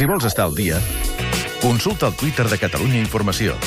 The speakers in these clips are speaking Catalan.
Si vols estar al dia, consulta el Twitter de Catalunya Informació.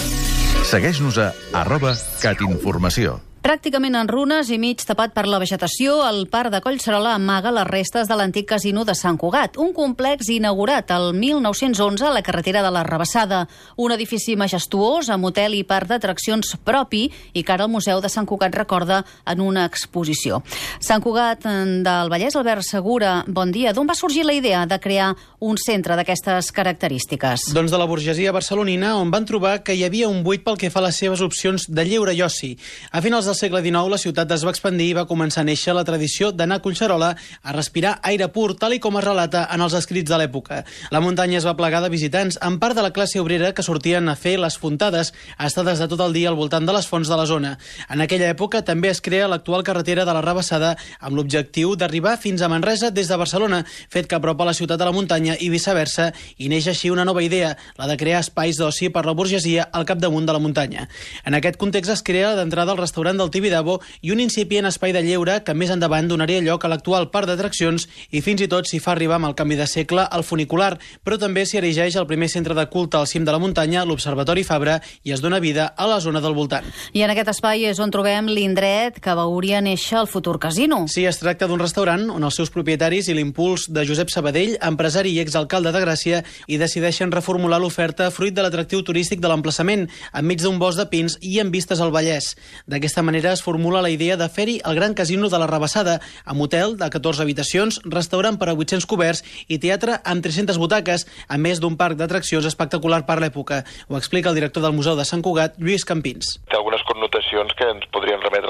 Segueix-nos a arroba catinformació. Pràcticament en runes i mig tapat per la vegetació, el parc de Collserola amaga les restes de l'antic casino de Sant Cugat, un complex inaugurat el 1911 a la carretera de la Rebassada, un edifici majestuós amb hotel i parc d'atraccions propi i que ara el Museu de Sant Cugat recorda en una exposició. Sant Cugat del Vallès, Albert Segura, bon dia. D'on va sorgir la idea de crear un centre d'aquestes característiques? Doncs de la burgesia barcelonina, on van trobar que hi havia un buit pel que fa a les seves opcions de lleure i oci. A finals del segle XIX, la ciutat es va expandir i va començar a néixer la tradició d'anar a Collserola a respirar aire pur, tal i com es relata en els escrits de l'època. La muntanya es va plegar de visitants, en part de la classe obrera que sortien a fer les fontades, estades de tot el dia al voltant de les fonts de la zona. En aquella època també es crea l'actual carretera de la Rabassada amb l'objectiu d'arribar fins a Manresa des de Barcelona, fet que apropa la ciutat a la muntanya i viceversa, i neix així una nova idea, la de crear espais d'oci per la burgesia al capdamunt de la muntanya. En aquest context es crea d'entrada el restaurant del Tibidabo i un incipient espai de lleure que més endavant donaria lloc a l'actual parc d'atraccions i fins i tot s'hi fa arribar amb el canvi de segle al funicular, però també s'hi erigeix el primer centre de culte al cim de la muntanya, l'Observatori Fabra, i es dona vida a la zona del voltant. I en aquest espai és on trobem l'indret que veuria néixer el futur casino. Sí, es tracta d'un restaurant on els seus propietaris i l'impuls de Josep Sabadell, empresari i exalcalde de Gràcia, i decideixen reformular l'oferta fruit de l'atractiu turístic de l'emplaçament, enmig d'un bosc de pins i amb vistes al Vallès. D'aquesta manera manera es formula la idea de fer-hi el gran casino de la Rebassada, amb hotel de 14 habitacions, restaurant per a 800 coberts i teatre amb 300 butaques, a més d'un parc d'atraccions espectacular per l'època. Ho explica el director del Museu de Sant Cugat, Lluís Campins. Té algunes connotacions que ens podrien remetre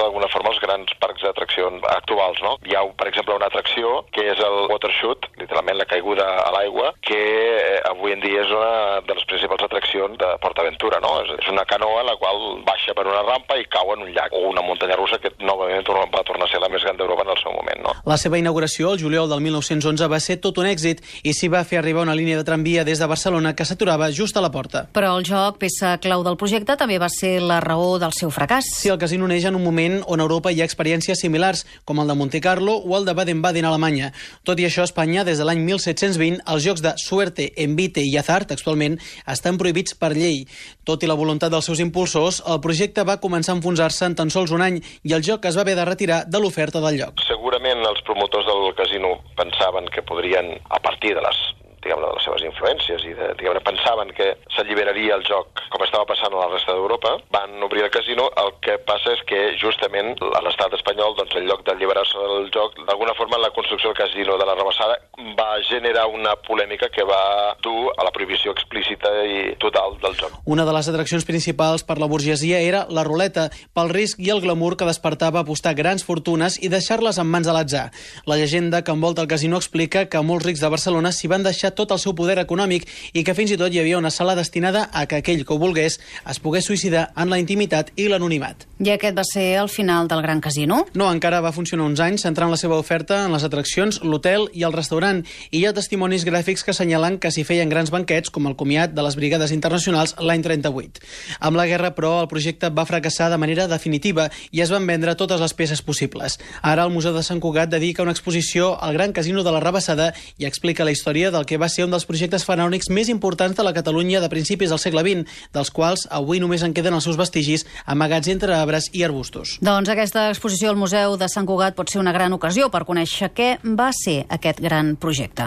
grans parcs d'atraccions actuals. No? Hi ha, per exemple, una atracció que és el watershoot, literalment la caiguda a l'aigua, que eh, avui en dia és una de les principals atraccions de PortAventura. No? És una canoa la qual baixa per una rampa i cau en un llac, o una muntanya russa que novament va tornar a ser la més gran d'Europa en el seu moment. No? La seva inauguració, el juliol del 1911, va ser tot un èxit i s'hi va fer arribar una línia de tramvia des de Barcelona que s'aturava just a la porta. Però el joc, peça clau del projecte, també va ser la raó del seu fracàs. Sí, el casino neix en un moment on Europa hi ha experiències similars, com el de Monte Carlo o el de Baden-Baden a Alemanya. Tot i això, a Espanya, des de l'any 1720, els jocs de suerte, envite i azar, textualment, estan prohibits per llei. Tot i la voluntat dels seus impulsors, el projecte va començar a enfonsar-se en tan sols un any i el joc es va haver de retirar de l'oferta del lloc. Segurament els promotors del casino pensaven que podrien, a partir de les diguem de les seves influències i de, diguem pensaven que s'alliberaria el joc com estava passant a la resta d'Europa, van obrir el casino, el que passa és que justament a l'estat espanyol, doncs en lloc d'alliberar-se del joc, d'alguna forma la construcció del casino de la Rebassada va generar una polèmica que va dur a la prohibició explícita i total del joc. Una de les atraccions principals per la burgesia era la ruleta, pel risc i el glamour que despertava apostar grans fortunes i deixar-les en mans de l'atzar. La llegenda que envolta el casino explica que molts rics de Barcelona s'hi van deixar tot el seu poder econòmic i que fins i tot hi havia una sala destinada a que aquell que ho volgués es pogués suïcidar en la intimitat i l'anonimat. I aquest va ser el final del Gran Casino? No, encara va funcionar uns anys centrant la seva oferta en les atraccions, l'hotel i el restaurant i hi ha testimonis gràfics que assenyalen que s'hi feien grans banquets com el comiat de les brigades internacionals l'any 38. Amb la guerra, però, el projecte va fracassar de manera definitiva i es van vendre totes les peces possibles. Ara el Museu de Sant Cugat dedica una exposició al Gran Casino de la Rabassada i explica la història del que va ser un dels projectes faraònics més importants de la Catalunya de principis del segle XX, dels quals avui només en queden els seus vestigis amagats entre arbres i arbustos. Doncs aquesta exposició al Museu de Sant Cugat pot ser una gran ocasió per conèixer què va ser aquest gran projecte.